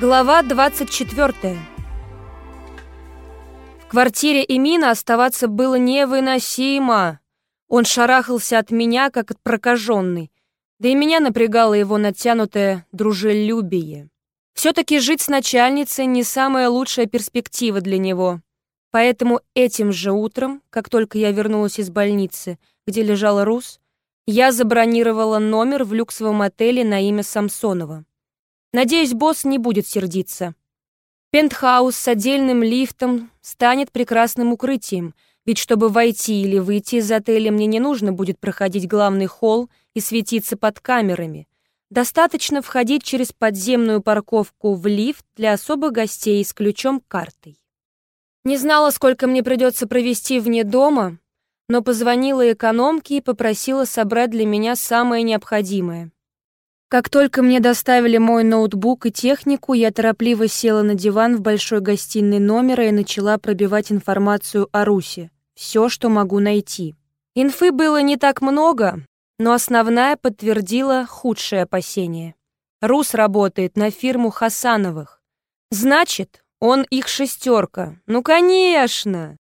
Глава 24. В квартире Эмина оставаться было невыносимо. Он шарахался от меня, как от прокаженный. Да и меня напрягало его натянутое дружелюбие. Все-таки жить с начальницей не самая лучшая перспектива для него. Поэтому этим же утром, как только я вернулась из больницы, где лежала Рус, я забронировала номер в люксовом отеле на имя Самсонова. Надеюсь, босс не будет сердиться. Пентхаус с отдельным лифтом станет прекрасным укрытием, ведь чтобы войти или выйти из отеля, мне не нужно будет проходить главный холл и светиться под камерами. Достаточно входить через подземную парковку в лифт для особых гостей с ключом-картой. Не знала, сколько мне придется провести вне дома, но позвонила экономке и попросила собрать для меня самое необходимое. Как только мне доставили мой ноутбук и технику, я торопливо села на диван в большой гостиной номера и начала пробивать информацию о Русе. Все, что могу найти. Инфы было не так много, но основная подтвердила худшее опасение. Рус работает на фирму Хасановых. Значит, он их шестерка. Ну, конечно!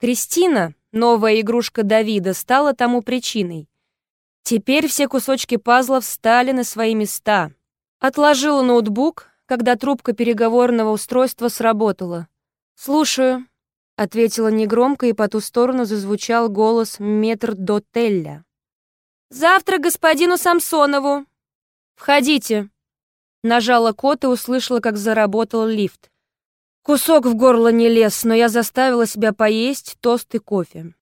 Кристина, новая игрушка Давида, стала тому причиной. Теперь все кусочки пазла встали на свои места. Отложила ноутбук, когда трубка переговорного устройства сработала. «Слушаю», — ответила негромко, и по ту сторону зазвучал голос метрдотеля. «Завтра господину Самсонову!» «Входите!» Нажала код и услышала, как заработал лифт. Кусок в горло не лез, но я заставила себя поесть тост и кофе.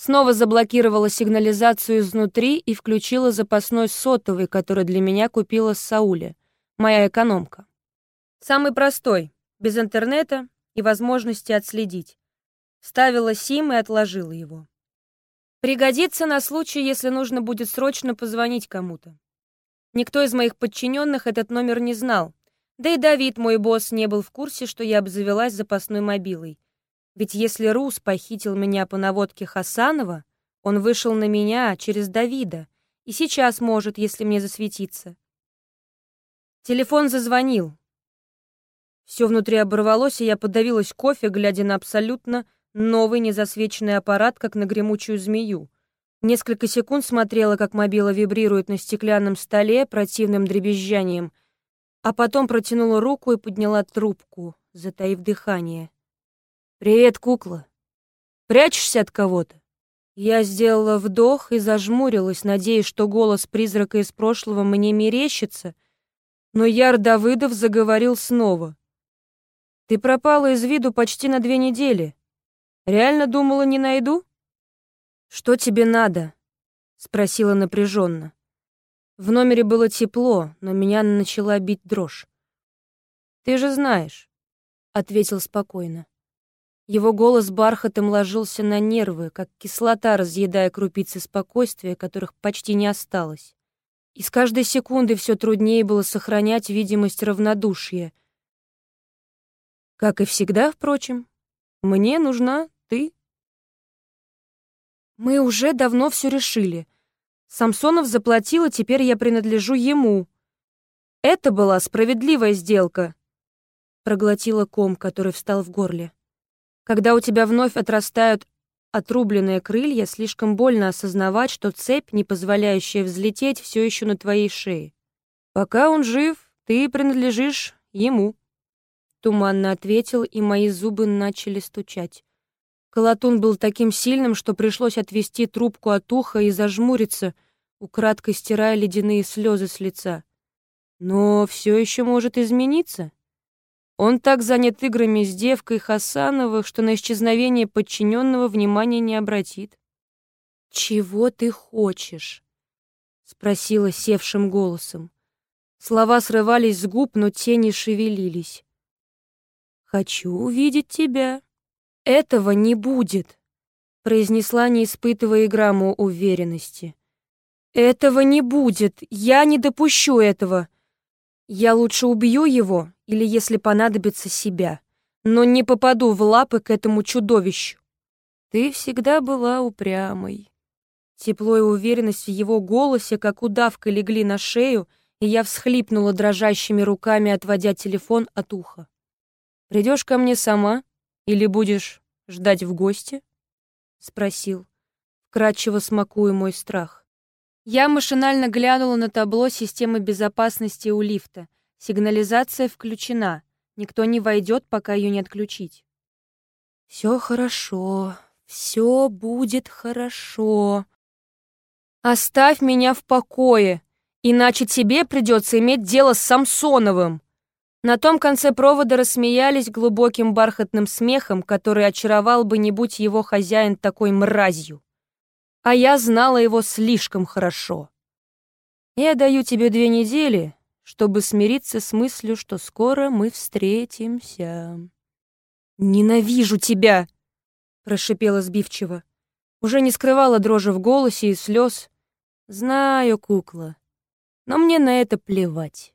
Снова заблокировала сигнализацию изнутри и включила запасной сотовый, который для меня купила Сауля, моя экономка. Самый простой, без интернета и возможности отследить. Ставила сим и отложила его. Пригодится на случай, если нужно будет срочно позвонить кому-то. Никто из моих подчиненных этот номер не знал, да и Давид, мой босс, не был в курсе, что я обзавелась запасной мобилой. Ведь если Рус похитил меня по наводке Хасанова, он вышел на меня через Давида и сейчас может, если мне засветиться. Телефон зазвонил. Все внутри оборвалось, и я подавилась кофе, глядя на абсолютно новый незасвеченный аппарат, как на гремучую змею. Несколько секунд смотрела, как мобила вибрирует на стеклянном столе противным дребезжанием, а потом протянула руку и подняла трубку, затаив дыхание. «Привет, кукла. Прячешься от кого-то?» Я сделала вдох и зажмурилась, надеясь, что голос призрака из прошлого мне мерещится, но Яр Давыдов заговорил снова. «Ты пропала из виду почти на две недели. Реально думала, не найду?» «Что тебе надо?» — спросила напряженно. В номере было тепло, но меня начала бить дрожь. «Ты же знаешь», — ответил спокойно. Его голос бархатом ложился на нервы, как кислота, разъедая крупицы спокойствия, которых почти не осталось. И с каждой секунды все труднее было сохранять видимость равнодушия. Как и всегда, впрочем, мне нужна ты. Мы уже давно все решили. Самсонов заплатил, и теперь я принадлежу ему. Это была справедливая сделка. Проглотила ком, который встал в горле. Когда у тебя вновь отрастают отрубленные крылья, слишком больно осознавать, что цепь, не позволяющая взлететь, все еще на твоей шее. Пока он жив, ты принадлежишь ему. Туманно ответил, и мои зубы начали стучать. Колотун был таким сильным, что пришлось отвести трубку от уха и зажмуриться, украдкой стирая ледяные слезы с лица. Но все еще может измениться. Он так занят играми с девкой Хасановых, что на исчезновение подчиненного внимания не обратит. «Чего ты хочешь?» — спросила севшим голосом. Слова срывались с губ, но тени шевелились. «Хочу увидеть тебя». «Этого не будет», — произнесла, не испытывая грамму уверенности. «Этого не будет. Я не допущу этого. Я лучше убью его, или, если понадобится, себя, но не попаду в лапы к этому чудовищу. Ты всегда была упрямой. Тепло и уверенность в его голосе, как удавка, легли на шею, и я всхлипнула дрожащими руками, отводя телефон от уха. «Придешь ко мне сама или будешь ждать в гости?» — спросил, вкрадчиво смакуя мой страх. Я машинально глянула на табло системы безопасности у лифта. Сигнализация включена. Никто не войдет, пока ее не отключить. «Все хорошо, все будет хорошо. Оставь меня в покое, иначе тебе придется иметь дело с Самсоновым». На том конце провода рассмеялись глубоким бархатным смехом, который очаровал бы не будь его хозяин такой мразью. А я знала его слишком хорошо. Я даю тебе две недели, чтобы смириться с мыслью, что скоро мы встретимся. «Ненавижу тебя!» — прошипела сбивчиво. Уже не скрывала дрожи в голосе и слез. «Знаю, кукла, но мне на это плевать».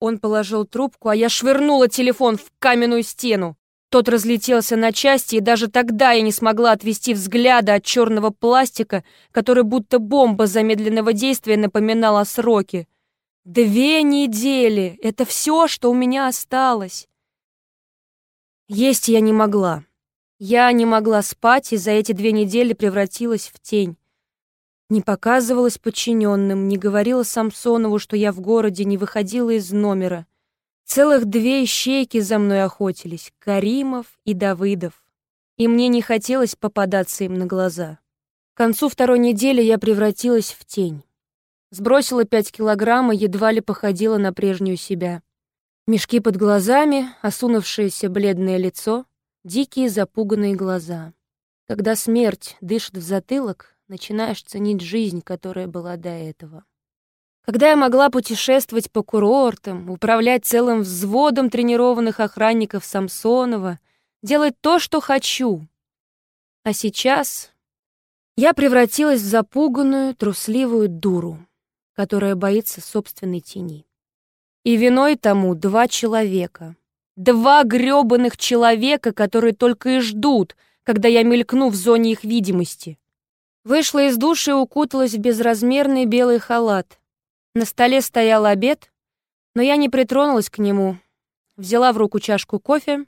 Он положил трубку, а я швырнула телефон в каменную стену. Тот разлетелся на части, и даже тогда я не смогла отвести взгляда от черного пластика, который будто бомба замедленного действия напоминал о сроке. Две недели — это все, что у меня осталось. Есть я не могла. Я не могла спать, и за эти две недели превратилась в тень. Не показывалась подчиненным, не говорила Самсонову, что я в городе, не выходила из номера. Целых две ищейки за мной охотились, Каримов и Давыдов. И мне не хотелось попадаться им на глаза. К концу второй недели я превратилась в тень. Сбросила пять килограмм едва ли походила на прежнюю себя. Мешки под глазами, осунувшееся бледное лицо, дикие запуганные глаза. Когда смерть дышит в затылок, начинаешь ценить жизнь, которая была до этого. Когда я могла путешествовать по курортам, управлять целым взводом тренированных охранников Самсонова, делать то, что хочу. А сейчас я превратилась в запуганную, трусливую дуру, которая боится собственной тени. И виной тому два человека. Два грёбаных человека, которые только и ждут, когда я мелькну в зоне их видимости. Вышла из души и укуталась в безразмерный белый халат. На столе стоял обед, но я не притронулась к нему. Взяла в руку чашку кофе,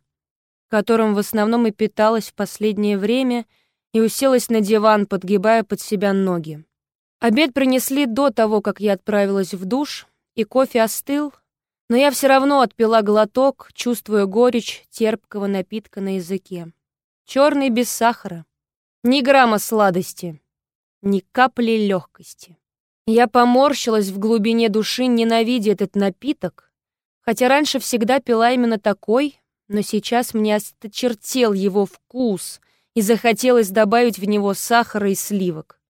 которым в основном и питалась в последнее время, и уселась на диван, подгибая под себя ноги. Обед принесли до того, как я отправилась в душ, и кофе остыл, но я все равно отпила глоток, чувствуя горечь терпкого напитка на языке. Черный без сахара. Ни грамма сладости ни капли легкости. Я поморщилась в глубине души, ненавидя этот напиток, хотя раньше всегда пила именно такой, но сейчас мне осточертел его вкус и захотелось добавить в него сахара и сливок.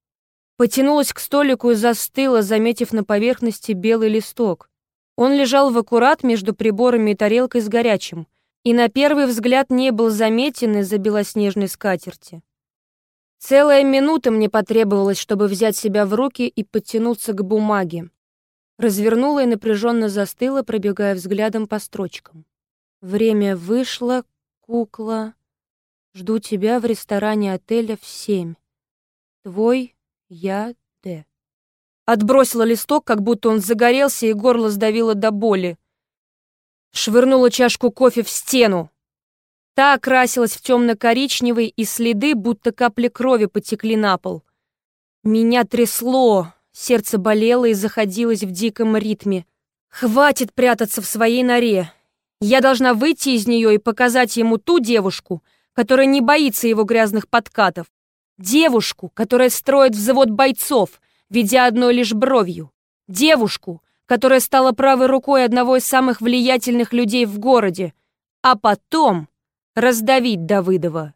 Потянулась к столику и застыла, заметив на поверхности белый листок. Он лежал в аккурат между приборами и тарелкой с горячим, и на первый взгляд не был заметен из-за белоснежной скатерти. Целая минута мне потребовалось, чтобы взять себя в руки и подтянуться к бумаге. Развернула и напряженно застыла, пробегая взглядом по строчкам. Время вышло, кукла. Жду тебя в ресторане отеля в семь. Твой я Д. Отбросила листок, как будто он загорелся, и горло сдавило до боли. Швырнула чашку кофе в стену. Та окрасилась в темно-коричневый, и следы, будто капли крови, потекли на пол. Меня трясло, сердце болело и заходилось в диком ритме. Хватит прятаться в своей норе. Я должна выйти из нее и показать ему ту девушку, которая не боится его грязных подкатов. Девушку, которая строит взвод бойцов, ведя одной лишь бровью. Девушку, которая стала правой рукой одного из самых влиятельных людей в городе. А потом раздавить Давыдова.